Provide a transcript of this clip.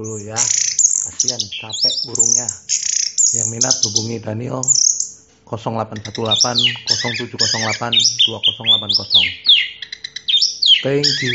dulu ya. Kasihan capek burungnya. Yang minat hubungi Daniel 0818 0708 2080 thank you